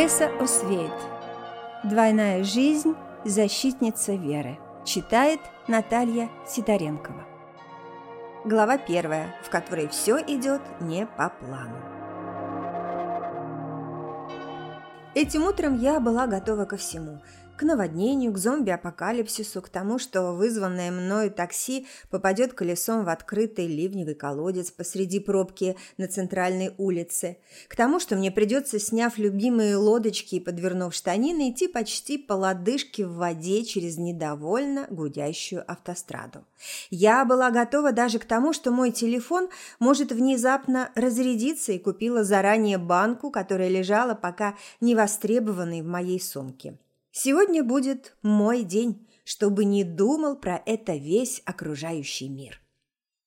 Тесса Освейт. Двойная жизнь. Защитница веры. Читает Наталья Сидоренкова. Глава первая, в которой все идет не по плану. Этим утром я была готова ко всему – к наводнению, к зомби-апокалипсису, к тому, что вызванное мною такси попадет колесом в открытый ливневый колодец посреди пробки на центральной улице, к тому, что мне придется, сняв любимые лодочки и подвернув штанины, идти почти по лодыжке в воде через недовольно гудящую автостраду. Я была готова даже к тому, что мой телефон может внезапно разрядиться и купила заранее банку, которая лежала пока не востребованной в моей сумке. Сегодня будет мой день, чтобы не думал про это весь окружающий мир.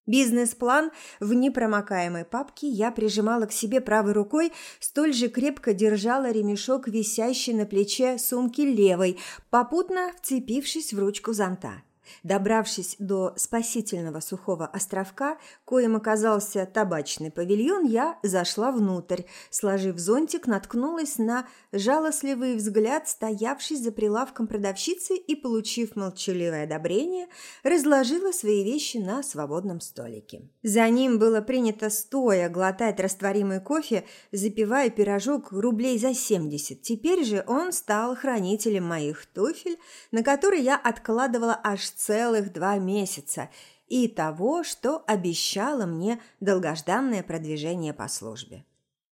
Бизнес-план в непромокаемой папке я прижимала к себе правой рукой, столь же крепко держала ремешок, висящий на плече сумки левой, попутно вцепившись в ручку зонта. Добравшись до спасительного сухого островка, коим оказался табачный павильон, я зашла внутрь. Сложив зонтик, наткнулась на жалостливый взгляд, стоявший за прилавком продавщицы и, получив молчаливое одобрение, разложила свои вещи на свободном столике. За ним было принято стоя глотать растворимый кофе, запивая пирожок рублей за 70. Теперь же он стал хранителем моих туфель, на которые я откладывала аж целых два месяца и того, что обещало мне долгожданное продвижение по службе.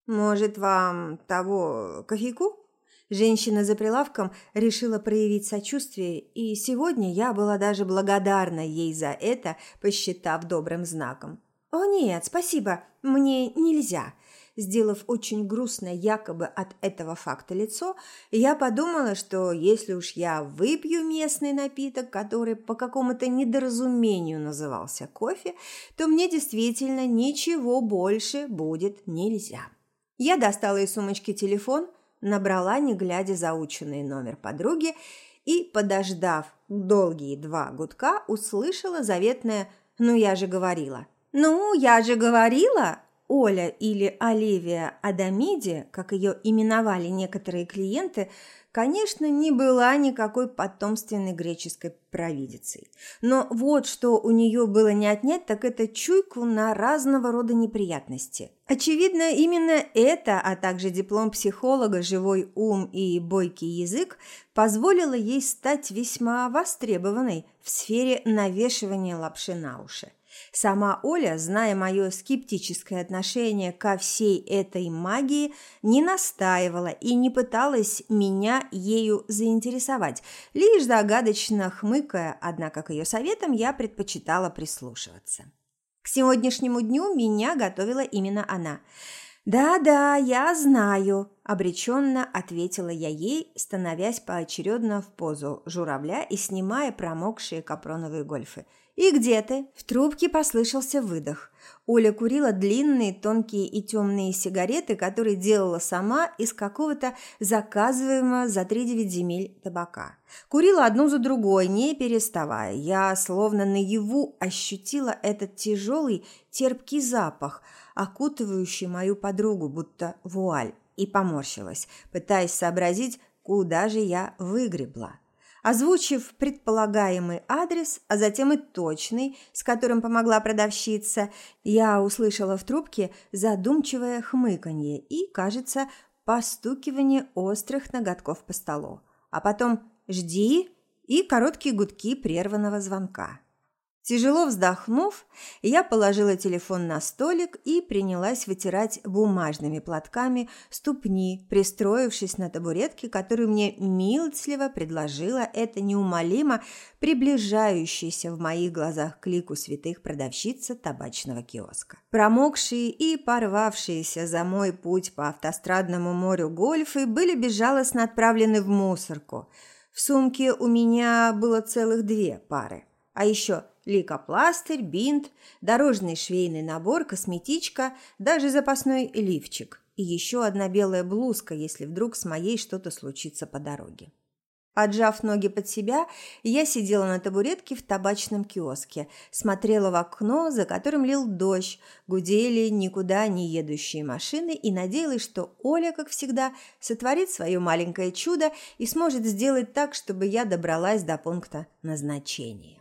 «Может, вам того кофейку?» Женщина за прилавком решила проявить сочувствие, и сегодня я была даже благодарна ей за это, посчитав добрым знаком. «О нет, спасибо, мне нельзя», Сделав очень грустное якобы от этого факта лицо, я подумала, что если уж я выпью местный напиток, который по какому-то недоразумению назывался кофе, то мне действительно ничего больше будет нельзя. Я достала из сумочки телефон, набрала, не глядя, заученный номер подруги и, подождав долгие два гудка, услышала заветное «Ну, я же говорила». «Ну, я же говорила!» Оля или Оливия Адамиди, как ее именовали некоторые клиенты, конечно, не была никакой потомственной греческой провидицей. Но вот что у нее было не отнять, так это чуйку на разного рода неприятности. Очевидно, именно это, а также диплом психолога, живой ум и бойкий язык позволило ей стать весьма востребованной в сфере навешивания лапши на уши. Сама Оля, зная мое скептическое отношение ко всей этой магии, не настаивала и не пыталась меня ею заинтересовать, лишь загадочно хмыкая, однако к ее советам я предпочитала прислушиваться. К сегодняшнему дню меня готовила именно она. «Да-да, я знаю», – обреченно ответила я ей, становясь поочередно в позу журавля и снимая промокшие капроновые гольфы – «И где ты?» В трубке послышался выдох. Оля курила длинные, тонкие и темные сигареты, которые делала сама из какого-то заказываемого за тридевять земель табака. Курила одну за другой, не переставая. Я словно наяву ощутила этот тяжелый, терпкий запах, окутывающий мою подругу, будто вуаль, и поморщилась, пытаясь сообразить, куда же я выгребла. Озвучив предполагаемый адрес, а затем и точный, с которым помогла продавщица, я услышала в трубке задумчивое хмыканье и, кажется, постукивание острых ноготков по столу. А потом «Жди» и короткие гудки прерванного звонка. Тяжело вздохнув, я положила телефон на столик и принялась вытирать бумажными платками ступни, пристроившись на табуретке, которую мне милостливо предложила эта неумолимо приближающаяся в моих глазах к лику святых продавщица табачного киоска. Промокшие и порвавшиеся за мой путь по автострадному морю гольфы были безжалостно отправлены в мусорку. В сумке у меня было целых две пары. А еще лейкопластырь, бинт, дорожный швейный набор, косметичка, даже запасной лифчик и еще одна белая блузка, если вдруг с моей что-то случится по дороге. Отжав ноги под себя, я сидела на табуретке в табачном киоске, смотрела в окно, за которым лил дождь, гудели никуда не едущие машины и надеялась, что Оля, как всегда, сотворит свое маленькое чудо и сможет сделать так, чтобы я добралась до пункта назначения.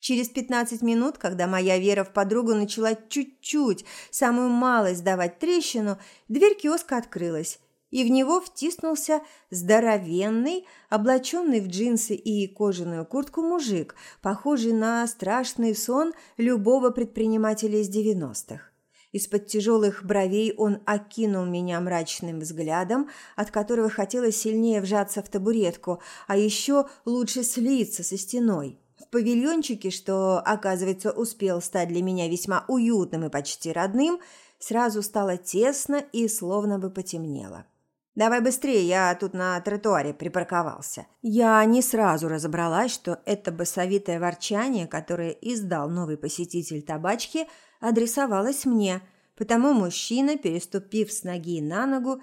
Через 15 минут, когда моя вера в подругу начала чуть-чуть, самую малость давать трещину, дверь киоска открылась, и в него втиснулся здоровенный, облаченный в джинсы и кожаную куртку мужик, похожий на страшный сон любого предпринимателя из девяностых. Из-под тяжелых бровей он окинул меня мрачным взглядом, от которого хотелось сильнее вжаться в табуретку, а еще лучше слиться со стеной. Павильончике, что, оказывается, успел стать для меня весьма уютным и почти родным, сразу стало тесно и словно бы потемнело. Давай быстрее, я тут на тротуаре припарковался. Я не сразу разобралась, что это басовитое ворчание, которое издал новый посетитель табачки, адресовалось мне, потому мужчина, переступив с ноги на ногу,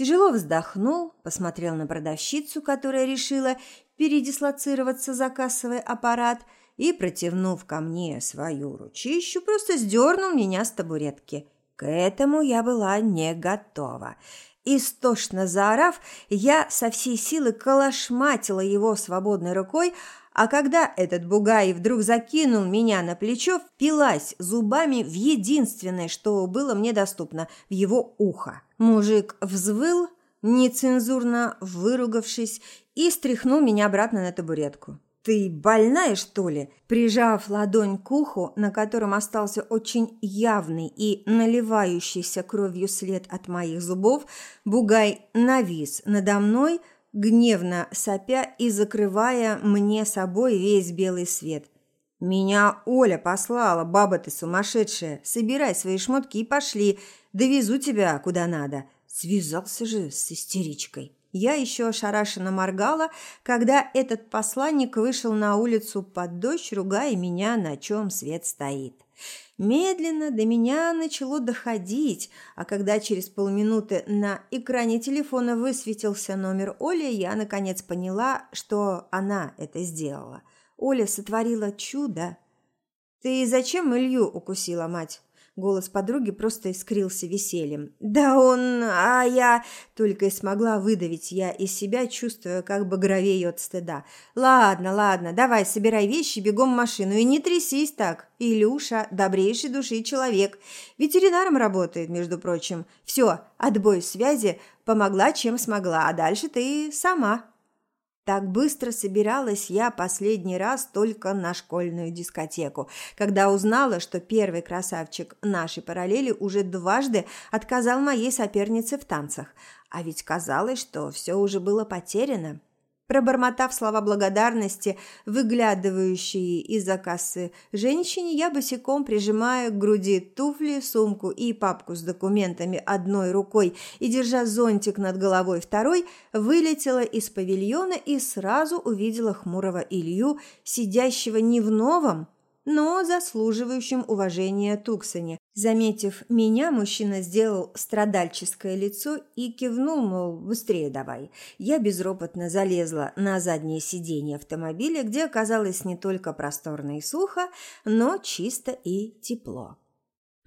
тяжело вздохнул, посмотрел на продавщицу, которая решила передислоцироваться за кассовый аппарат и, протянув ко мне свою ручищу, просто сдернул меня с табуретки. К этому я была не готова – Истошно заорав, я со всей силы колошматила его свободной рукой, а когда этот бугай вдруг закинул меня на плечо, впилась зубами в единственное, что было мне доступно, в его ухо. Мужик взвыл, нецензурно выругавшись, и стряхнул меня обратно на табуретку. «Ты больная, что ли?» Прижав ладонь к уху, на котором остался очень явный и наливающийся кровью след от моих зубов, Бугай навис надо мной, гневно сопя и закрывая мне собой весь белый свет. «Меня Оля послала, баба ты сумасшедшая! Собирай свои шмотки и пошли, довезу тебя куда надо!» Связался же с истеричкой. Я еще ошарашенно моргала, когда этот посланник вышел на улицу под дождь, ругая меня, на чем свет стоит. Медленно до меня начало доходить, а когда через полминуты на экране телефона высветился номер Оли, я наконец поняла, что она это сделала. Оля сотворила чудо. «Ты зачем Илью укусила, мать?» Голос подруги просто искрился весельем. «Да он... А я...» Только и смогла выдавить я из себя, чувствуя, как багровею от стыда. «Ладно, ладно, давай, собирай вещи, бегом в машину и не трясись так. Илюша – добрейший души человек. Ветеринаром работает, между прочим. Все, отбой связи, помогла, чем смогла, а дальше ты сама». Так быстро собиралась я последний раз только на школьную дискотеку, когда узнала, что первый красавчик нашей параллели уже дважды отказал моей сопернице в танцах. А ведь казалось, что все уже было потеряно. Пробормотав слова благодарности, выглядывающие из-за кассы женщине, я босиком прижимая к груди туфли, сумку и папку с документами одной рукой и, держа зонтик над головой второй, вылетела из павильона и сразу увидела хмурого Илью, сидящего не в новом, но заслуживающим уважения Туксоне. Заметив меня, мужчина сделал страдальческое лицо и кивнул, мол, быстрее давай. Я безропотно залезла на заднее сиденье автомобиля, где оказалось не только просторно и сухо, но чисто и тепло.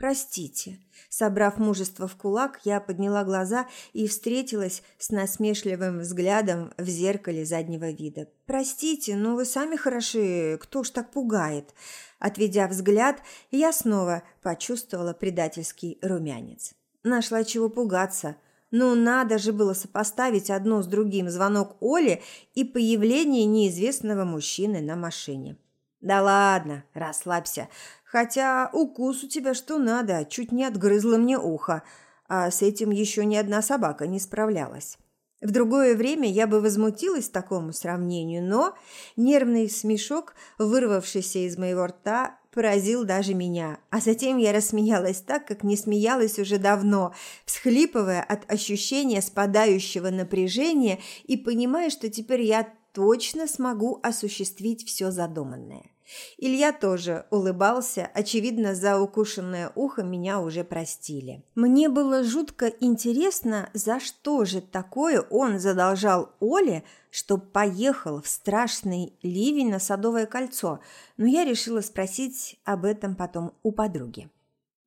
«Простите». Собрав мужество в кулак, я подняла глаза и встретилась с насмешливым взглядом в зеркале заднего вида. «Простите, но вы сами хороши, кто ж так пугает?» Отведя взгляд, я снова почувствовала предательский румянец. Нашла чего пугаться. Ну, надо же было сопоставить одно с другим звонок Оли и появление неизвестного мужчины на машине. «Да ладно, расслабься. Хотя укус у тебя что надо, чуть не отгрызла мне ухо, а с этим еще ни одна собака не справлялась. В другое время я бы возмутилась такому сравнению, но нервный смешок, вырвавшийся из моего рта, поразил даже меня. А затем я рассмеялась так, как не смеялась уже давно, всхлипывая от ощущения спадающего напряжения и понимая, что теперь я точно смогу осуществить все задуманное. Илья тоже улыбался, очевидно, за укушенное ухо меня уже простили. Мне было жутко интересно, за что же такое он задолжал Оле, что поехал в страшный ливень на Садовое кольцо, но я решила спросить об этом потом у подруги.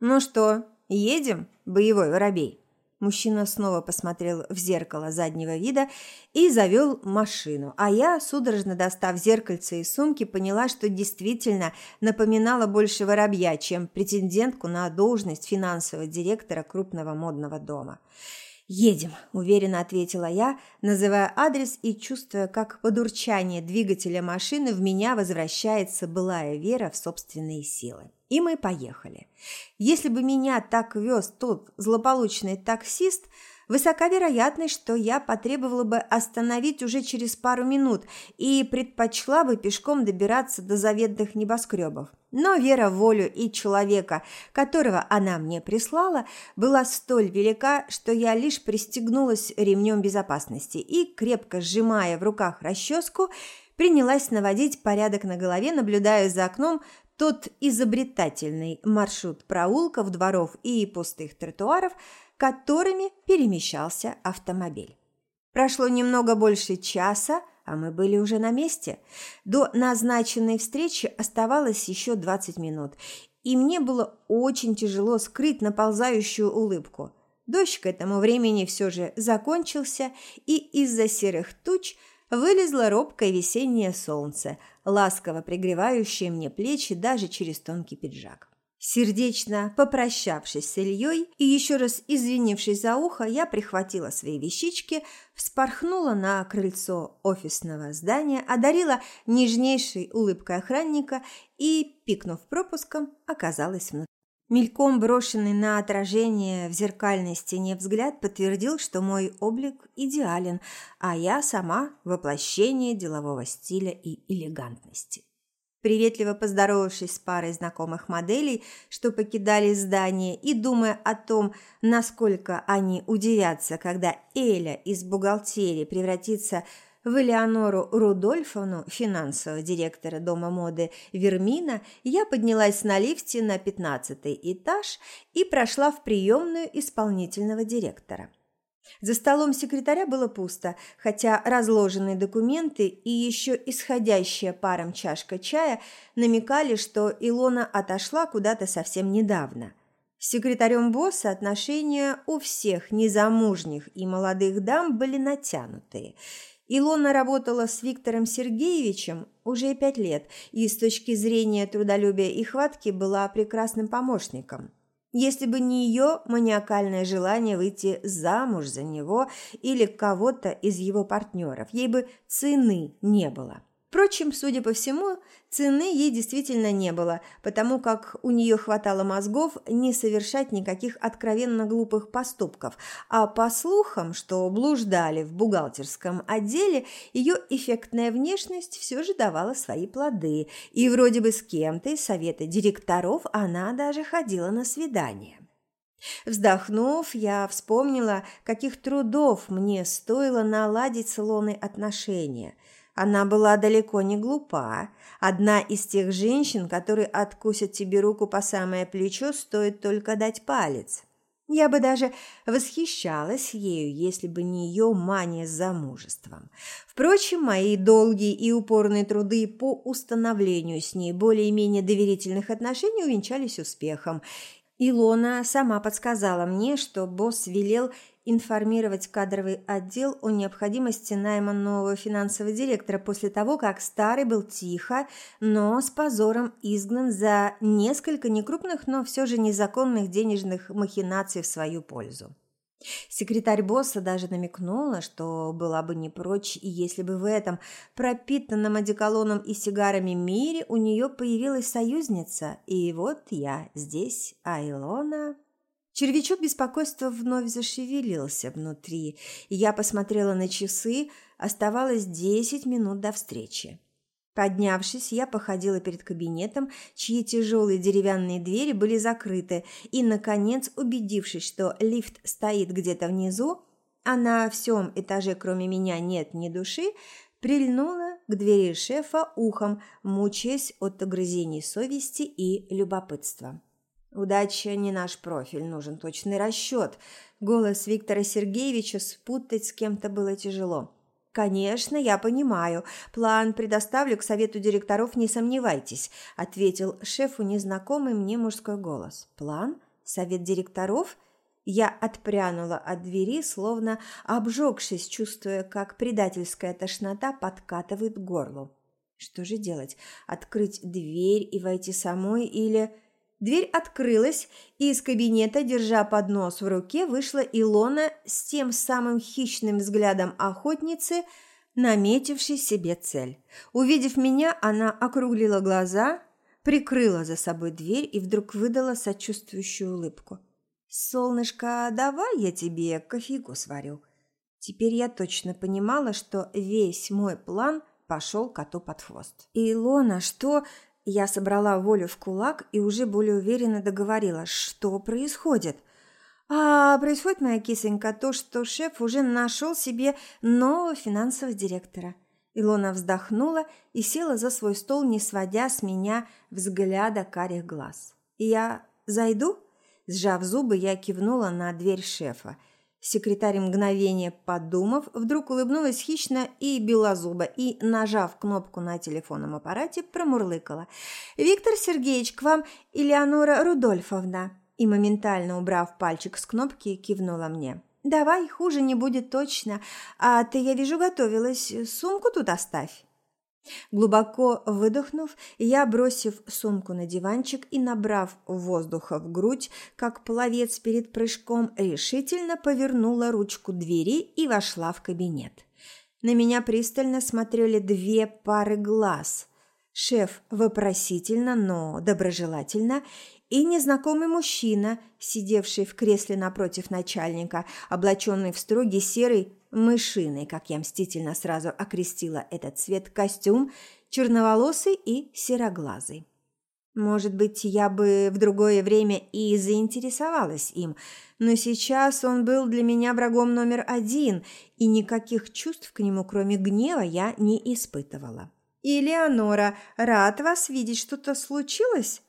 «Ну что, едем, боевой воробей?» Мужчина снова посмотрел в зеркало заднего вида и завел машину, а я, судорожно достав зеркальце из сумки, поняла, что действительно напоминала больше воробья, чем претендентку на должность финансового директора крупного модного дома. «Едем», – уверенно ответила я, называя адрес и чувствуя, как под урчание двигателя машины в меня возвращается былая вера в собственные силы. И мы поехали. Если бы меня так вез тот злополучный таксист, высока вероятность, что я потребовала бы остановить уже через пару минут и предпочла бы пешком добираться до заветных небоскребов. Но вера в волю и человека, которого она мне прислала, была столь велика, что я лишь пристегнулась ремнем безопасности и, крепко сжимая в руках расческу, принялась наводить порядок на голове, наблюдая за окном тот изобретательный маршрут проулков, дворов и пустых тротуаров, которыми перемещался автомобиль. Прошло немного больше часа, а мы были уже на месте. До назначенной встречи оставалось еще 20 минут, и мне было очень тяжело скрыть наползающую улыбку. Дождь к этому времени все же закончился, и из-за серых туч вылезло робкое весеннее солнце, ласково пригревающее мне плечи даже через тонкий пиджак. Сердечно попрощавшись с Ильей и еще раз извинившись за ухо, я прихватила свои вещички, вспорхнула на крыльцо офисного здания, одарила нежнейшей улыбкой охранника и, пикнув пропуском, оказалась внутри. Мельком брошенный на отражение в зеркальной стене взгляд подтвердил, что мой облик идеален, а я сама воплощение делового стиля и элегантности. Приветливо поздоровавшись с парой знакомых моделей, что покидали здание, и думая о том, насколько они удивятся, когда Эля из бухгалтерии превратится в Элеонору Рудольфовну, финансового директора дома моды Вермина, я поднялась на лифте на пятнадцатый этаж и прошла в приемную исполнительного директора. За столом секретаря было пусто, хотя разложенные документы и еще исходящая паром чашка чая намекали, что Илона отошла куда-то совсем недавно. С секретарем босса отношения у всех незамужних и молодых дам были натянутые. Илона работала с Виктором Сергеевичем уже пять лет и с точки зрения трудолюбия и хватки была прекрасным помощником если бы не ее маниакальное желание выйти замуж за него или кого-то из его партнеров, ей бы цены не было. Впрочем, судя по всему, цены ей действительно не было, потому как у нее хватало мозгов не совершать никаких откровенно глупых поступков, а по слухам, что блуждали в бухгалтерском отделе, ее эффектная внешность все же давала свои плоды, и вроде бы с кем-то из совета директоров она даже ходила на свидание. Вздохнув, я вспомнила, каких трудов мне стоило наладить с Лоной отношения – она была далеко не глупа. Одна из тех женщин, которые откусят тебе руку по самое плечо, стоит только дать палец. Я бы даже восхищалась ею, если бы не ее мания с замужеством. Впрочем, мои долгие и упорные труды по установлению с ней более-менее доверительных отношений увенчались успехом. Илона сама подсказала мне, что босс велел информировать кадровый отдел о необходимости найма нового финансового директора после того, как старый был тихо, но с позором изгнан за несколько некрупных, но все же незаконных денежных махинаций в свою пользу. Секретарь босса даже намекнула, что была бы не прочь, и если бы в этом пропитанном одеколоном и сигарами мире у нее появилась союзница. И вот я здесь, а. Червячок беспокойства вновь зашевелился внутри, и я посмотрела на часы, оставалось десять минут до встречи. Поднявшись, я походила перед кабинетом, чьи тяжелые деревянные двери были закрыты, и, наконец, убедившись, что лифт стоит где-то внизу, а на всем этаже, кроме меня, нет ни души, прильнула к двери шефа ухом, мучаясь от огрызений совести и любопытства. «Удача не наш профиль, нужен точный расчет». Голос Виктора Сергеевича спутать с кем-то было тяжело. «Конечно, я понимаю. План предоставлю к совету директоров, не сомневайтесь», – ответил шефу незнакомый мне мужской голос. «План? Совет директоров?» Я отпрянула от двери, словно обжегшись, чувствуя, как предательская тошнота подкатывает к горлу. Что же делать? Открыть дверь и войти самой или... Дверь открылась, и из кабинета, держа поднос в руке, вышла Илона с тем самым хищным взглядом охотницы, наметившей себе цель. Увидев меня, она округлила глаза, прикрыла за собой дверь и вдруг выдала сочувствующую улыбку. «Солнышко, давай я тебе кофейку сварю». Теперь я точно понимала, что весь мой план пошел коту под хвост. «Илона, что...» Я собрала волю в кулак и уже более уверенно договорила, что происходит. А происходит, моя кисонька, то, что шеф уже нашел себе нового финансового директора. Илона вздохнула и села за свой стол, не сводя с меня взгляда карих глаз. «Я зайду?» Сжав зубы, я кивнула на дверь шефа. Секретарь мгновение подумав, вдруг улыбнулась хищно и белозуба, и, нажав кнопку на телефонном аппарате, промурлыкала. «Виктор Сергеевич, к вам Элеонора Рудольфовна!» И, моментально убрав пальчик с кнопки, кивнула мне. «Давай, хуже не будет точно. А ты, я вижу, готовилась. Сумку тут оставь». Глубоко выдохнув, я, бросив сумку на диванчик и набрав воздуха в грудь, как пловец перед прыжком, решительно повернула ручку двери и вошла в кабинет. На меня пристально смотрели две пары глаз. Шеф вопросительно, но доброжелательно, и незнакомый мужчина, сидевший в кресле напротив начальника, облаченный в строгий серый мышиный, как я мстительно сразу окрестила этот цвет, костюм, черноволосый и сероглазый. Может быть, я бы в другое время и заинтересовалась им, но сейчас он был для меня врагом номер один, и никаких чувств к нему, кроме гнева, я не испытывала. «Элеонора, рад вас видеть. Что-то случилось?»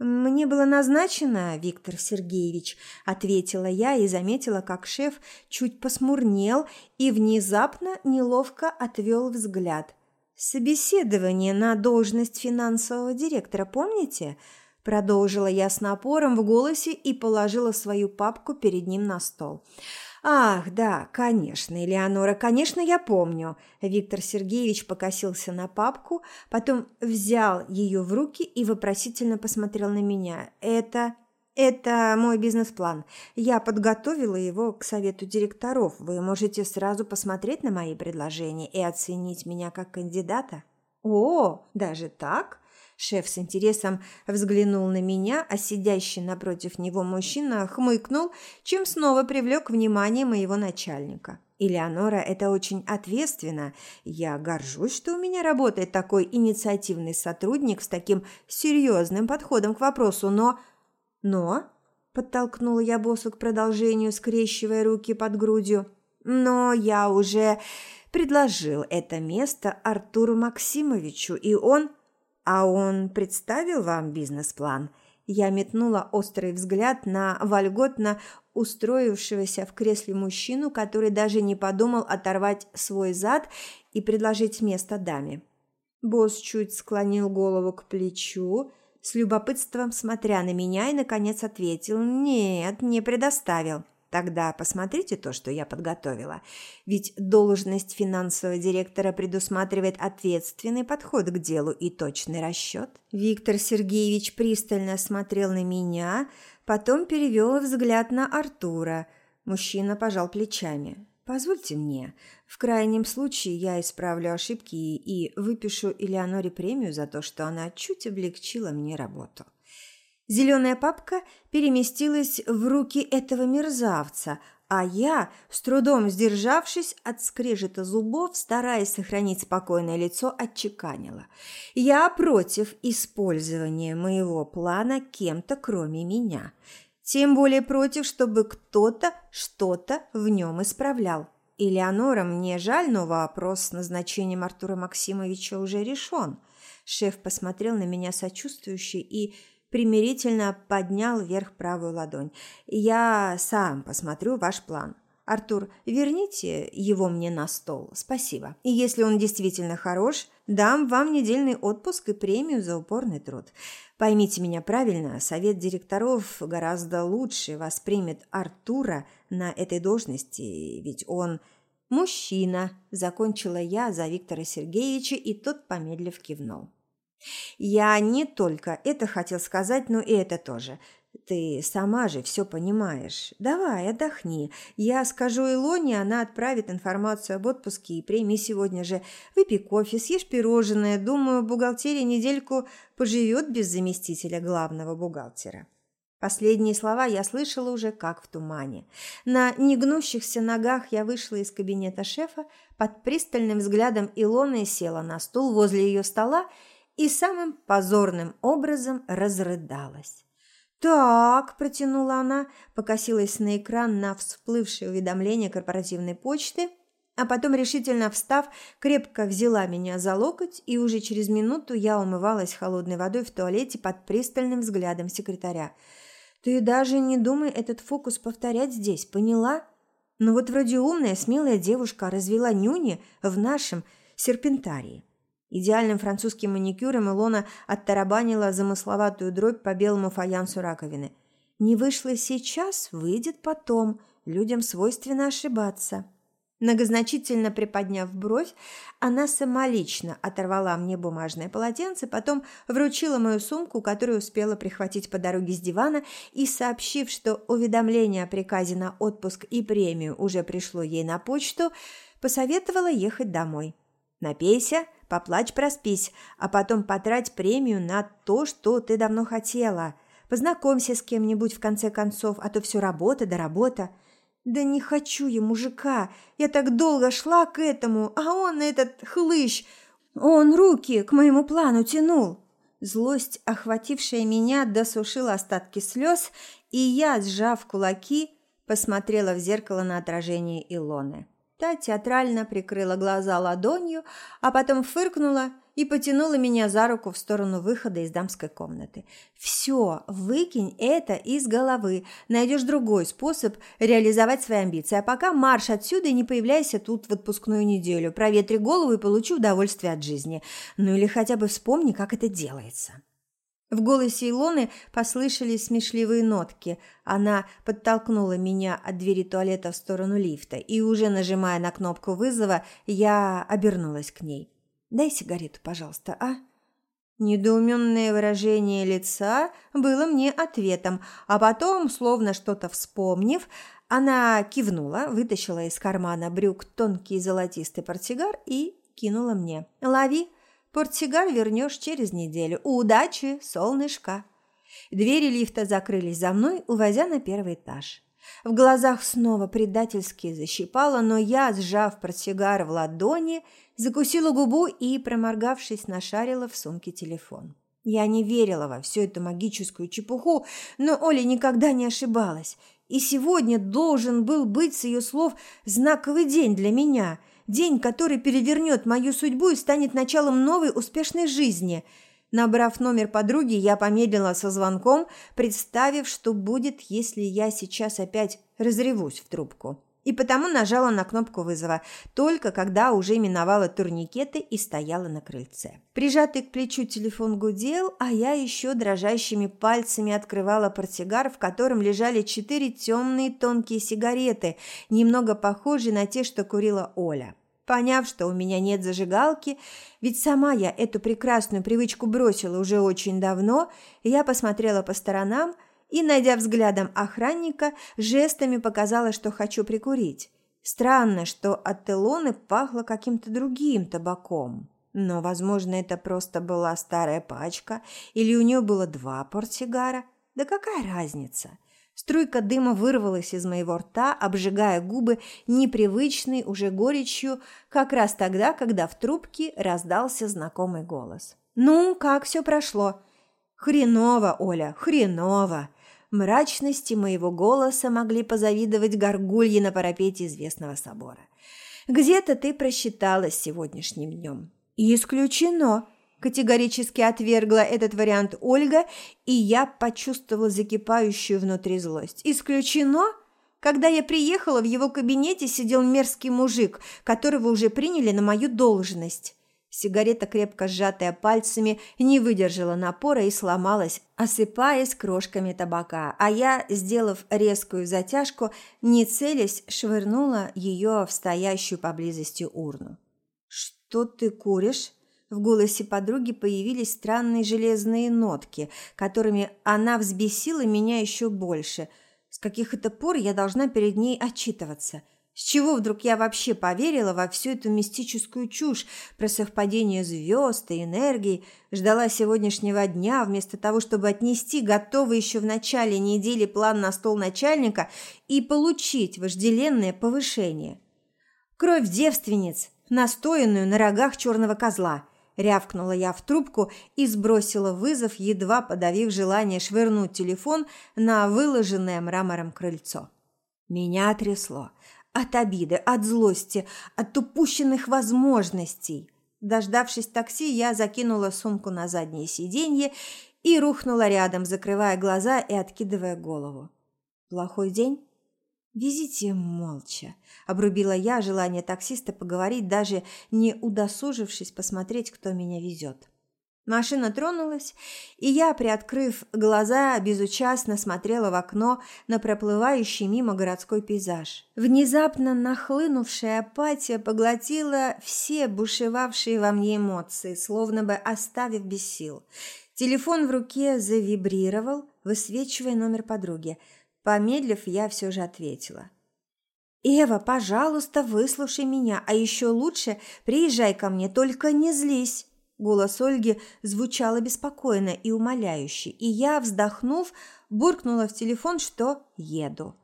«Мне было назначено, Виктор Сергеевич», – ответила я и заметила, как шеф чуть посмурнел и внезапно неловко отвел взгляд. «Собеседование на должность финансового директора, помните?» Продолжила я с напором в голосе и положила свою папку перед ним на стол. «Собеседование «Ах, да, конечно, Элеонора, конечно, я помню». Виктор Сергеевич покосился на папку, потом взял ее в руки и вопросительно посмотрел на меня. «Это... это мой бизнес-план. Я подготовила его к совету директоров. Вы можете сразу посмотреть на мои предложения и оценить меня как кандидата». «О, даже так?» Шеф с интересом взглянул на меня, а сидящий напротив него мужчина хмыкнул, чем снова привлек внимание моего начальника. «Элеонора, это очень ответственно. Я горжусь, что у меня работает такой инициативный сотрудник с таким серьезным подходом к вопросу, но...» «Но...» – подтолкнула я боссу к продолжению, скрещивая руки под грудью. «Но я уже предложил это место Артуру Максимовичу, и он...» «А он представил вам бизнес-план?» Я метнула острый взгляд на вольготно устроившегося в кресле мужчину, который даже не подумал оторвать свой зад и предложить место даме. Босс чуть склонил голову к плечу, с любопытством смотря на меня и, наконец, ответил «Нет, не предоставил». Тогда посмотрите то, что я подготовила. Ведь должность финансового директора предусматривает ответственный подход к делу и точный расчет. Виктор Сергеевич пристально смотрел на меня, потом перевел взгляд на Артура. Мужчина пожал плечами. «Позвольте мне. В крайнем случае я исправлю ошибки и выпишу Элеоноре премию за то, что она чуть облегчила мне работу». Зеленая папка переместилась в руки этого мерзавца, а я, с трудом сдержавшись от скрежета зубов, стараясь сохранить спокойное лицо, отчеканила. Я против использования моего плана кем-то, кроме меня. Тем более против, чтобы кто-то что-то в нем исправлял. Элеонора, мне жаль, но вопрос с назначением Артура Максимовича уже решен. Шеф посмотрел на меня сочувствующе и примирительно поднял вверх правую ладонь. «Я сам посмотрю ваш план. Артур, верните его мне на стол. Спасибо. И если он действительно хорош, дам вам недельный отпуск и премию за упорный труд. Поймите меня правильно, совет директоров гораздо лучше воспримет Артура на этой должности, ведь он мужчина, закончила я за Виктора Сергеевича, и тот помедлив кивнул. Я не только это хотел сказать, но и это тоже. Ты сама же все понимаешь. Давай, отдохни. Я скажу Илоне, она отправит информацию об отпуске и премии сегодня же. Выпей кофе, съешь пирожное. Думаю, бухгалтерия недельку поживет без заместителя главного бухгалтера. Последние слова я слышала уже как в тумане. На негнущихся ногах я вышла из кабинета шефа, под пристальным взглядом Илоны села на стул возле ее стола и самым позорным образом разрыдалась. «Так», – протянула она, покосилась на экран на всплывшее уведомление корпоративной почты, а потом, решительно встав, крепко взяла меня за локоть, и уже через минуту я умывалась холодной водой в туалете под пристальным взглядом секретаря. «Ты даже не думай этот фокус повторять здесь, поняла? Ну вот вроде умная, смелая девушка развела нюни в нашем серпентарии». Идеальным французским маникюром Илона оттарабанила замысловатую дробь по белому фаянсу раковины. «Не вышло сейчас, выйдет потом. Людям свойственно ошибаться». Многозначительно приподняв бровь, она самолично оторвала мне бумажное полотенце, потом вручила мою сумку, которую успела прихватить по дороге с дивана, и, сообщив, что уведомление о приказе на отпуск и премию уже пришло ей на почту, посоветовала ехать домой. «Напейся», Поплачь, проспись, а потом потрать премию на то, что ты давно хотела. Познакомься с кем-нибудь в конце концов, а то все работа да работа. Да не хочу я мужика. Я так долго шла к этому, а он этот хлыщ, он руки к моему плану тянул. Злость, охватившая меня, досушила остатки слез, и я, сжав кулаки, посмотрела в зеркало на отражение Илоны. Та театрально прикрыла глаза ладонью, а потом фыркнула и потянула меня за руку в сторону выхода из дамской комнаты. «Все, выкинь это из головы. Найдешь другой способ реализовать свои амбиции. А пока марш отсюда и не появляйся тут в отпускную неделю. Проветри голову и получи удовольствие от жизни. Ну или хотя бы вспомни, как это делается». В голосе Илоны послышались смешливые нотки. Она подтолкнула меня от двери туалета в сторону лифта, и уже нажимая на кнопку вызова, я обернулась к ней. «Дай сигарету, пожалуйста, а?» Недоуменное выражение лица было мне ответом, а потом, словно что-то вспомнив, она кивнула, вытащила из кармана брюк тонкий золотистый портсигар и кинула мне. «Лови!» Портсигар вернешь через неделю. Удачи, солнышко!» Двери лифта закрылись за мной, увозя на первый этаж. В глазах снова предательски защипало, но я, сжав портсигар в ладони, закусила губу и, проморгавшись, нашарила в сумке телефон. Я не верила во всю эту магическую чепуху, но Оля никогда не ошибалась. И сегодня должен был быть с ее слов знаковый день для меня – День, который перевернет мою судьбу и станет началом новой успешной жизни. Набрав номер подруги, я помедлила со звонком, представив, что будет, если я сейчас опять разревусь в трубку. И потому нажала на кнопку вызова, только когда уже миновала турникеты и стояла на крыльце. Прижатый к плечу телефон гудел, а я еще дрожащими пальцами открывала портсигар, в котором лежали четыре темные тонкие сигареты, немного похожие на те, что курила Оля. Поняв, что у меня нет зажигалки, ведь сама я эту прекрасную привычку бросила уже очень давно, я посмотрела по сторонам и, найдя взглядом охранника, жестами показала, что хочу прикурить. Странно, что от Телоны пахло каким-то другим табаком. Но, возможно, это просто была старая пачка, или у нее было два портсигара. Да какая разница? – Струйка дыма вырвалась из моего рта, обжигая губы непривычной уже горечью, как раз тогда, когда в трубке раздался знакомый голос. «Ну, как все прошло?» «Хреново, Оля, хреново!» Мрачности моего голоса могли позавидовать горгульи на парапете известного собора. Где-то ты просчиталась сегодняшним днем». «Исключено!» – категорически отвергла этот вариант Ольга, и я почувствовала закипающую внутри злость. «Исключено?» Когда я приехала, в его кабинете сидел мерзкий мужик, которого уже приняли на мою должность. Сигарета, крепко сжатая пальцами, не выдержала напора и сломалась, осыпаясь крошками табака, а я, сделав резкую затяжку, не целясь, швырнула ее в стоящую поблизости урну. «Что ты куришь?» В голосе подруги появились странные железные нотки, которыми она взбесила меня еще больше. С каких это пор я должна перед ней отчитываться – с чего вдруг я вообще поверила во всю эту мистическую чушь про совпадение звезд и энергии, ждала сегодняшнего дня вместо того, чтобы отнести готовый еще в начале недели план на стол начальника и получить вожделенное повышение? Кровь девственниц, настоянную на рогах черного козла – рявкнула я в трубку и сбросила вызов, едва подавив желание швырнуть телефон на выложенное мрамором крыльцо. Меня трясло. От обиды, от злости, от упущенных возможностей. Дождавшись такси, я закинула сумку на заднее сиденье и рухнула рядом, закрывая глаза и откидывая голову. Плохой день? Везите молча, обрубила я желание таксиста поговорить, даже не удосужившись посмотреть, кто меня везет. Машина тронулась, и я, приоткрыв глаза, безучастно смотрела в окно на проплывающий мимо городской пейзаж. Внезапно нахлынувшая апатия поглотила все бушевавшие во мне эмоции, словно бы оставив без сил. Телефон в руке завибрировал, высвечивая номер подруги. Помедлив, я все же ответила. «Эва, пожалуйста, выслушай меня, а еще лучше приезжай ко мне, только не злись». Голос Ольги звучал обеспокоенно и умоляюще, и я, вздохнув, буркнула в телефон, что еду.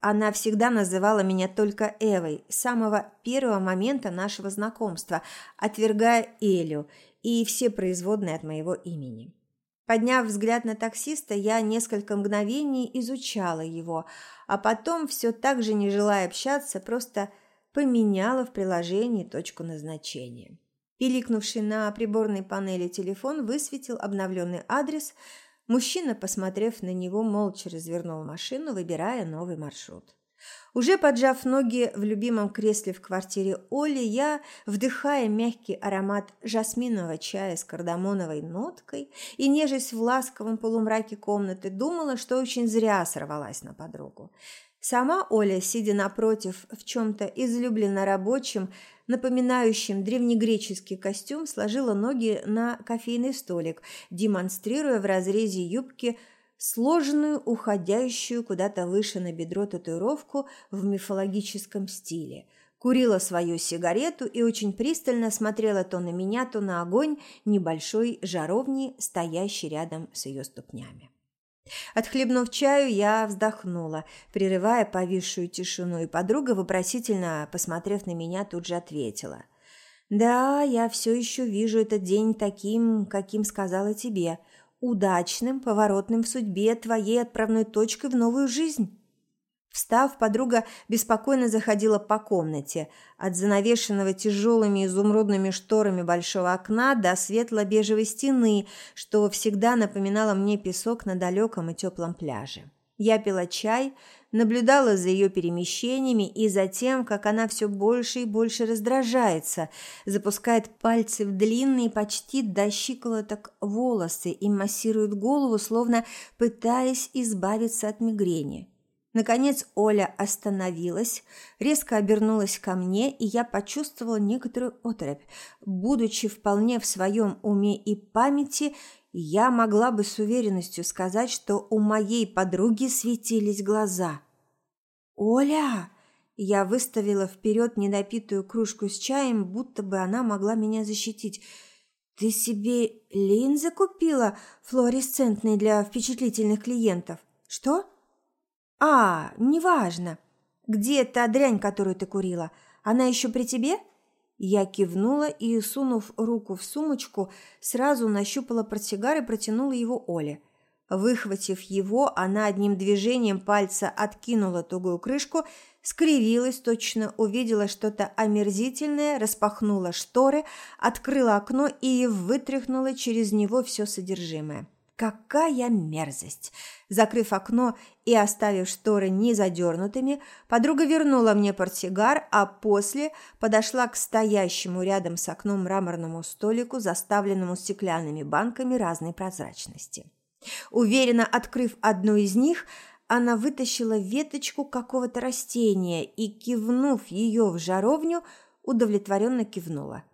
Она всегда называла меня только Эвой с самого первого момента нашего знакомства, отвергая Элю и все производные от моего имени. Подняв взгляд на таксиста, я несколько мгновений изучала его, а потом, все так же не желая общаться, просто поменяла в приложении точку назначения. Пиликнувший на приборной панели телефон высветил обновленный адрес. Мужчина, посмотрев на него, молча развернул машину, выбирая новый маршрут. Уже поджав ноги в любимом кресле в квартире Оли, я, вдыхая мягкий аромат жасминового чая с кардамоновой ноткой и нежесть в ласковом полумраке комнаты, думала, что очень зря сорвалась на подругу. Сама Оля, сидя напротив в чем-то излюбленно рабочем, напоминающим древнегреческий костюм, сложила ноги на кофейный столик, демонстрируя в разрезе юбки сложенную, уходящую куда-то выше на бедро татуировку в мифологическом стиле. Курила свою сигарету и очень пристально смотрела то на меня, то на огонь небольшой жаровни, стоящей рядом с ее ступнями. Отхлебнув чаю, я вздохнула, прерывая повисшую тишину, и подруга, вопросительно посмотрев на меня, тут же ответила. «Да, я все еще вижу этот день таким, каким сказала тебе, удачным, поворотным в судьбе, твоей отправной точкой в новую жизнь». Встав, подруга беспокойно заходила по комнате, от занавешенного тяжелыми изумрудными шторами большого окна до светло-бежевой стены, что всегда напоминало мне песок на далеком и теплом пляже. Я пила чай, наблюдала за ее перемещениями и за тем, как она все больше и больше раздражается, запускает пальцы в длинные почти до щиколоток волосы и массирует голову, словно пытаясь избавиться от мигрени. Наконец Оля остановилась, резко обернулась ко мне, и я почувствовала некоторую оторопь. Будучи вполне в своем уме и памяти, я могла бы с уверенностью сказать, что у моей подруги светились глаза. «Оля!» Я выставила вперед недопитую кружку с чаем, будто бы она могла меня защитить. «Ты себе линзы купила, флуоресцентные для впечатлительных клиентов?» «Что?» «А, неважно. Где та дрянь, которую ты курила? Она еще при тебе?» Я кивнула и, сунув руку в сумочку, сразу нащупала портсигар и протянула его Оле. Выхватив его, она одним движением пальца откинула тугую крышку, скривилась, точно увидела что-то омерзительное, распахнула шторы, открыла окно и вытряхнула через него все содержимое. Какая мерзость! Закрыв окно и оставив шторы незадернутыми, подруга вернула мне портсигар, а после подошла к стоящему рядом с окном мраморному столику, заставленному стеклянными банками разной прозрачности. Уверенно открыв одну из них, она вытащила веточку какого-то растения и, кивнув ее в жаровню, удовлетворенно кивнула.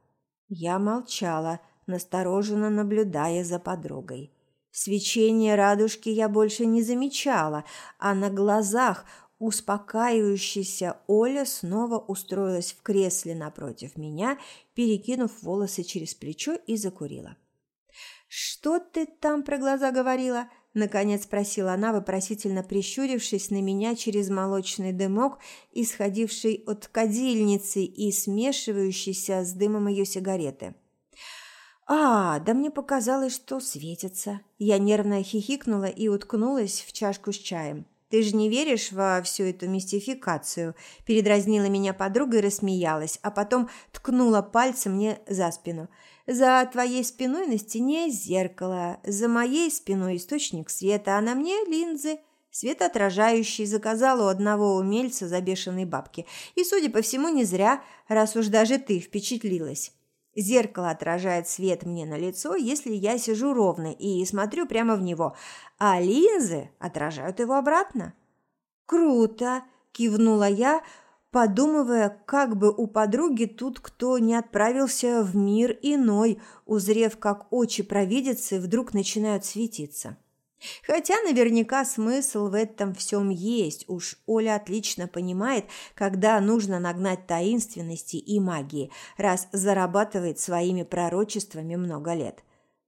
Я молчала, настороженно наблюдая за подругой. Свечение радужки я больше не замечала, а на глазах успокаивающаяся Оля снова устроилась в кресле напротив меня, перекинув волосы через плечо и закурила. «Что ты там про глаза говорила?» – наконец спросила она, вопросительно прищурившись на меня через молочный дымок, исходивший от кадильницы и смешивающийся с дымом ее сигареты. «А, да мне показалось, что светится». Я нервно хихикнула и уткнулась в чашку с чаем. «Ты же не веришь во всю эту мистификацию?» Передразнила меня подруга и рассмеялась, а потом ткнула пальцем мне за спину. «За твоей спиной на стене зеркало, за моей спиной источник света, а на мне линзы». Свет отражающий заказала у одного умельца за бешеные бабки. И, судя по всему, не зря, раз уж даже ты впечатлилась. Зеркало отражает свет мне на лицо, если я сижу ровно и смотрю прямо в него, а линзы отражают его обратно. «Круто!» – кивнула я, подумывая, как бы у подруги тут кто не отправился в мир иной, узрев, как очи провидицы вдруг начинают светиться. Хотя наверняка смысл в этом всем есть. Уж Оля отлично понимает, когда нужно нагнать таинственности и магии, раз зарабатывает своими пророчествами много лет.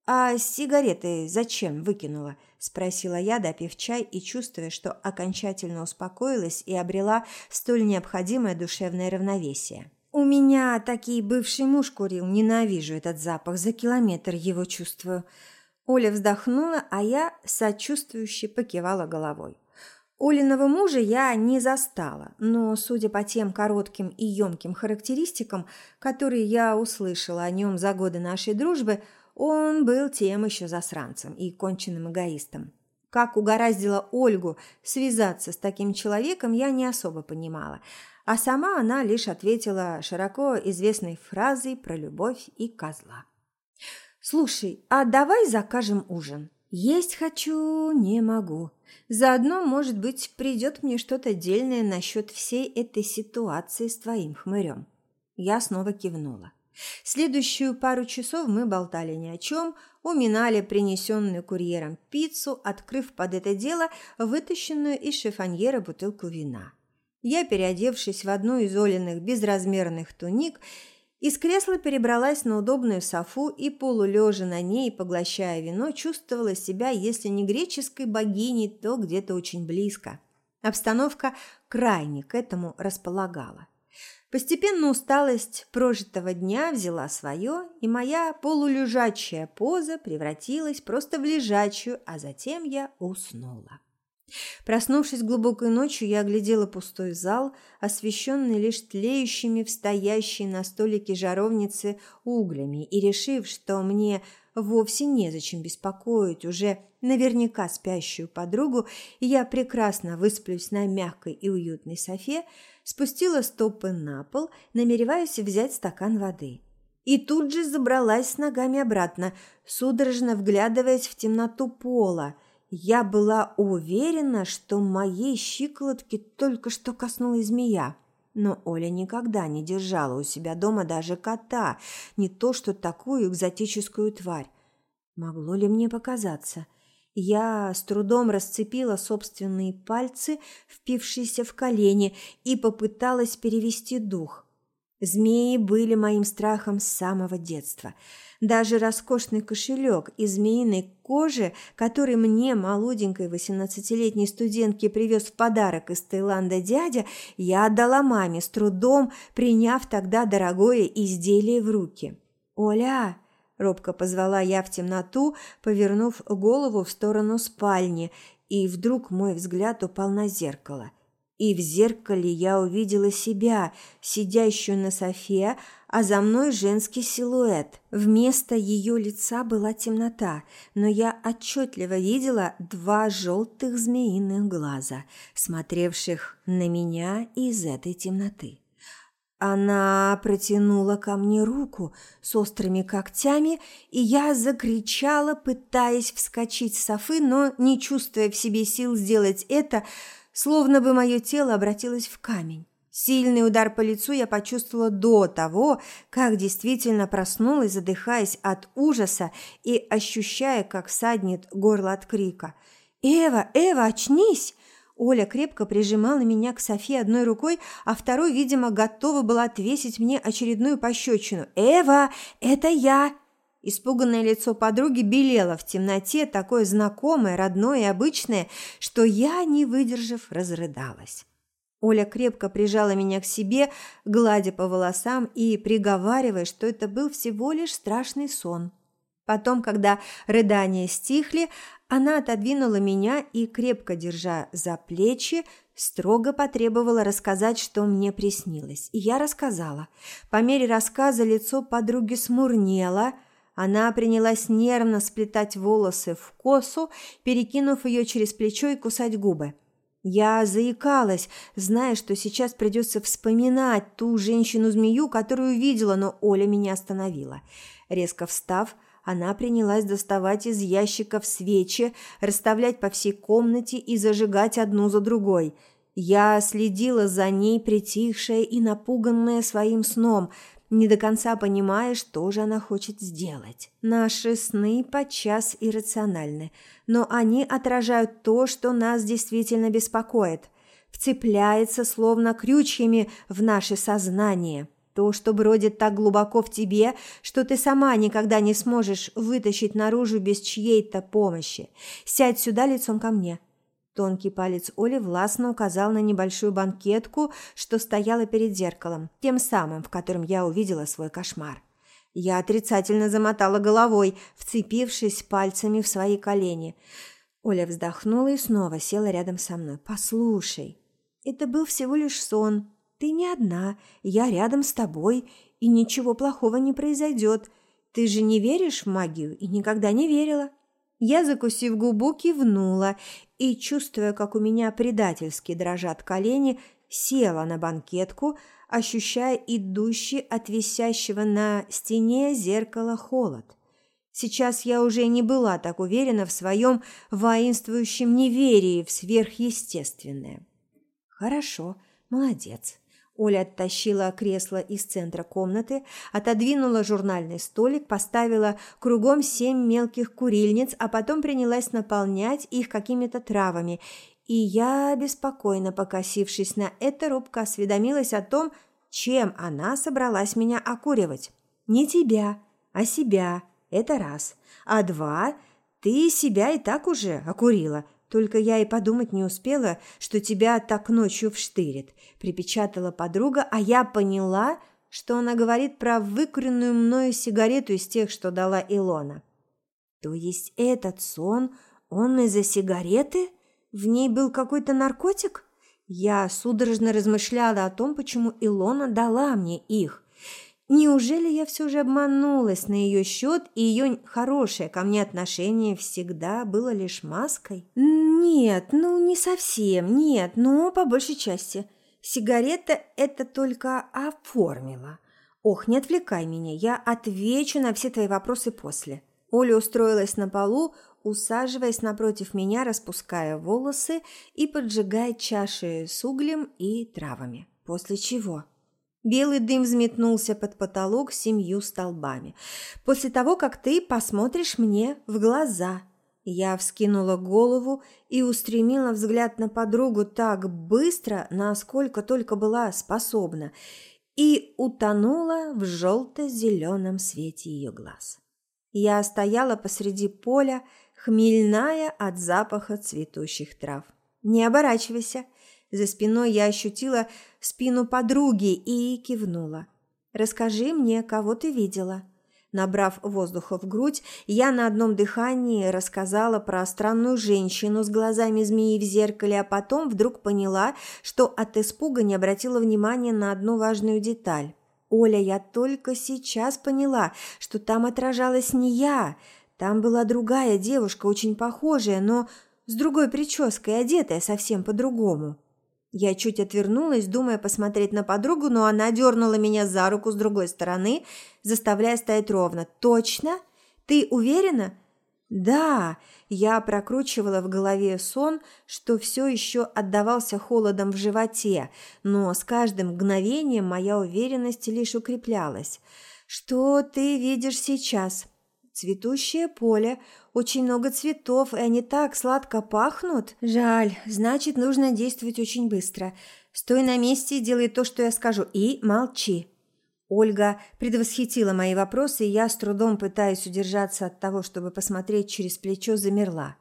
«А сигареты зачем выкинула?» – спросила я, допив чай и чувствуя, что окончательно успокоилась и обрела столь необходимое душевное равновесие. «У меня такие бывший муж курил, ненавижу этот запах, за километр его чувствую». Оля вздохнула, а я сочувствующе покивала головой. Олиного мужа я не застала, но, судя по тем коротким и емким характеристикам, которые я услышала о нем за годы нашей дружбы, он был тем еще засранцем и конченным эгоистом. Как угораздило Ольгу связаться с таким человеком, я не особо понимала, а сама она лишь ответила широко известной фразой про любовь и козла. «Слушай, а давай закажем ужин?» «Есть хочу, не могу. Заодно, может быть, придет мне что-то дельное насчет всей этой ситуации с твоим хмырем». Я снова кивнула. Следующую пару часов мы болтали ни о чем, уминали принесенную курьером пиццу, открыв под это дело вытащенную из шифоньера бутылку вина. Я, переодевшись в одну из Олиных безразмерных туник, из кресла перебралась на удобную софу и, полулежа на ней, поглощая вино, чувствовала себя, если не греческой богиней, то где-то очень близко. Обстановка крайне к этому располагала. Постепенно усталость прожитого дня взяла свое, и моя полулежачая поза превратилась просто в лежачую, а затем я уснула. Проснувшись глубокой ночью, я оглядела пустой зал, освещенный лишь тлеющими в стоящей на столике жаровницы углями, и решив, что мне вовсе незачем беспокоить уже наверняка спящую подругу, и я прекрасно высплюсь на мягкой и уютной софе, спустила стопы на пол, намереваясь взять стакан воды. И тут же забралась с ногами обратно, судорожно вглядываясь в темноту пола – я была уверена, что моей щиколотки только что коснулась змея. Но Оля никогда не держала у себя дома даже кота, не то что такую экзотическую тварь. Могло ли мне показаться? Я с трудом расцепила собственные пальцы, впившиеся в колени, и попыталась перевести дух. Змеи были моим страхом с самого детства – даже роскошный кошелек из змеиной кожи, который мне, молоденькой восемнадцатилетней студентке, привез в подарок из Таиланда дядя, я отдала маме с трудом, приняв тогда дорогое изделие в руки. «Оля!» – Робко позвала я в темноту, повернув голову в сторону спальни, и вдруг мой взгляд упал на зеркало. И в зеркале я увидела себя, сидящую на софе, а за мной женский силуэт. Вместо ее лица была темнота, но я отчетливо видела два желтых змеиных глаза, смотревших на меня из этой темноты. Она протянула ко мне руку с острыми когтями, и я закричала, пытаясь вскочить с софы, но не чувствуя в себе сил сделать это, словно бы мое тело обратилось в камень. Сильный удар по лицу я почувствовала до того, как действительно проснулась, задыхаясь от ужаса и ощущая, как саднет горло от крика. «Эва, Эва, очнись!» Оля крепко прижимала меня к Софи одной рукой, а второй, видимо, готова была отвесить мне очередную пощечину. «Эва, это я!» Испуганное лицо подруги белело в темноте, такое знакомое, родное и обычное, что я, не выдержав, разрыдалась. Оля крепко прижала меня к себе, гладя по волосам и приговаривая, что это был всего лишь страшный сон. Потом, когда рыдания стихли, она отодвинула меня и, крепко держа за плечи, строго потребовала рассказать, что мне приснилось. И я рассказала. По мере рассказа лицо подруги смурнело. Она принялась нервно сплетать волосы в косу, перекинув ее через плечо и кусать губы. Я заикалась, зная, что сейчас придется вспоминать ту женщину-змею, которую видела, но Оля меня остановила. Резко встав, она принялась доставать из ящиков свечи, расставлять по всей комнате и зажигать одну за другой. Я следила за ней, притихшая и напуганная своим сном, не до конца понимая, что же она хочет сделать. Наши сны подчас иррациональны, но они отражают то, что нас действительно беспокоит, вцепляется словно крючьями в наше сознание. То, что бродит так глубоко в тебе, что ты сама никогда не сможешь вытащить наружу без чьей-то помощи. Сядь сюда лицом ко мне». Тонкий палец Оли властно указал на небольшую банкетку, что стояла перед зеркалом, тем самым, в котором я увидела свой кошмар. Я отрицательно замотала головой, вцепившись пальцами в свои колени. Оля вздохнула и снова села рядом со мной. «Послушай, это был всего лишь сон. Ты не одна, я рядом с тобой, и ничего плохого не произойдет. Ты же не веришь в магию и никогда не верила». Я, закусив губу, кивнула и, чувствуя, как у меня предательски дрожат колени, села на банкетку, ощущая идущий от висящего на стене зеркала холод. Сейчас я уже не была так уверена в своем воинствующем неверии в сверхъестественное. «Хорошо, молодец», Оля оттащила кресло из центра комнаты, отодвинула журнальный столик, поставила кругом семь мелких курильниц, а потом принялась наполнять их какими-то травами. И я, беспокойно покосившись на это, робко осведомилась о том, чем она собралась меня окуривать. «Не тебя, а себя. Это раз. А два, ты себя и так уже окурила. Только я и подумать не успела, что тебя так ночью вштырит, припечатала подруга, а я поняла, что она говорит про выкуренную мною сигарету из тех, что дала Илона. То есть этот сон, он из-за сигареты? В ней был какой-то наркотик? Я судорожно размышляла о том, почему Илона дала мне их. Неужели я все же обманулась на ее счет, и ее хорошее ко мне отношение всегда было лишь маской? Нет, ну не совсем, нет, но по большей части. Сигарета это только оформила. Ох, не отвлекай меня, я отвечу на все твои вопросы после. Оля устроилась на полу, усаживаясь напротив меня, распуская волосы и поджигая чаши с углем и травами. После чего Белый дым взметнулся под потолок семью столбами. «После того, как ты посмотришь мне в глаза». Я вскинула голову и устремила взгляд на подругу так быстро, насколько только была способна, и утонула в желто-зеленом свете ее глаз. Я стояла посреди поля, хмельная от запаха цветущих трав. «Не оборачивайся!» За спиной я ощутила спину подруги и кивнула. «Расскажи мне, кого ты видела?» Набрав воздуха в грудь, я на одном дыхании рассказала про странную женщину с глазами змеи в зеркале, а потом вдруг поняла, что от испуга не обратила внимания на одну важную деталь. «Оля, я только сейчас поняла, что там отражалась не я. Там была другая девушка, очень похожая, но с другой прической, одетая совсем по-другому». Я чуть отвернулась, думая посмотреть на подругу, но она дернула меня за руку с другой стороны, заставляя стоять ровно. «Точно? Ты уверена?» «Да!» Я прокручивала в голове сон, что все еще отдавался холодом в животе, но с каждым мгновением моя уверенность лишь укреплялась. «Что ты видишь сейчас?» Цветущее поле, очень много цветов, и они так сладко пахнут. Жаль, значит, нужно действовать очень быстро. Стой на месте и делай то, что я скажу, и молчи. Ольга предвосхитила мои вопросы, и я, с трудом пытаясь удержаться от того, чтобы посмотреть через плечо, замерла.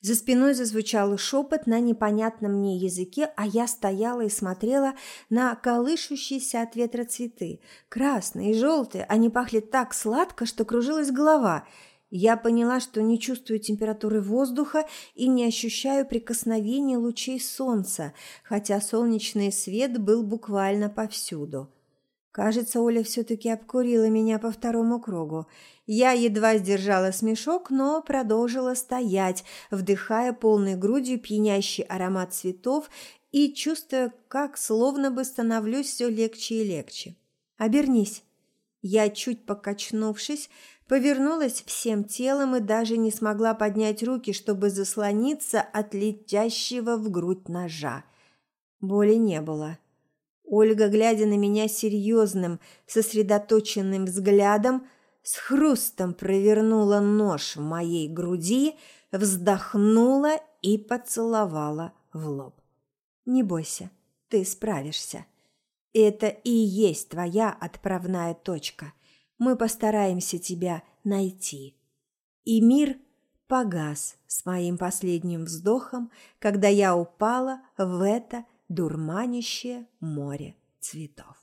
За спиной зазвучал шепот на непонятном мне языке, а я стояла и смотрела на колышущиеся от ветра цветы. Красные и желтые, они пахли так сладко, что кружилась голова. Я поняла, что не чувствую температуры воздуха и не ощущаю прикосновения лучей солнца, хотя солнечный свет был буквально повсюду. Кажется, Оля все-таки обкурила меня по второму кругу. Я едва сдержала смешок, но продолжила стоять, вдыхая полной грудью пьянящий аромат цветов и чувствуя, как словно бы становлюсь все легче и легче. «Обернись». Я, чуть покачнувшись, повернулась всем телом и даже не смогла поднять руки, чтобы заслониться от летящего в грудь ножа. Боли не было. Ольга, глядя на меня серьезным, сосредоточенным взглядом, с хрустом провернула нож в моей груди, вздохнула и поцеловала в лоб. «Не бойся, ты справишься. Это и есть твоя отправная точка. Мы постараемся тебя найти». И мир погас с моим последним вздохом, когда я упала в это дурманящее море цветов.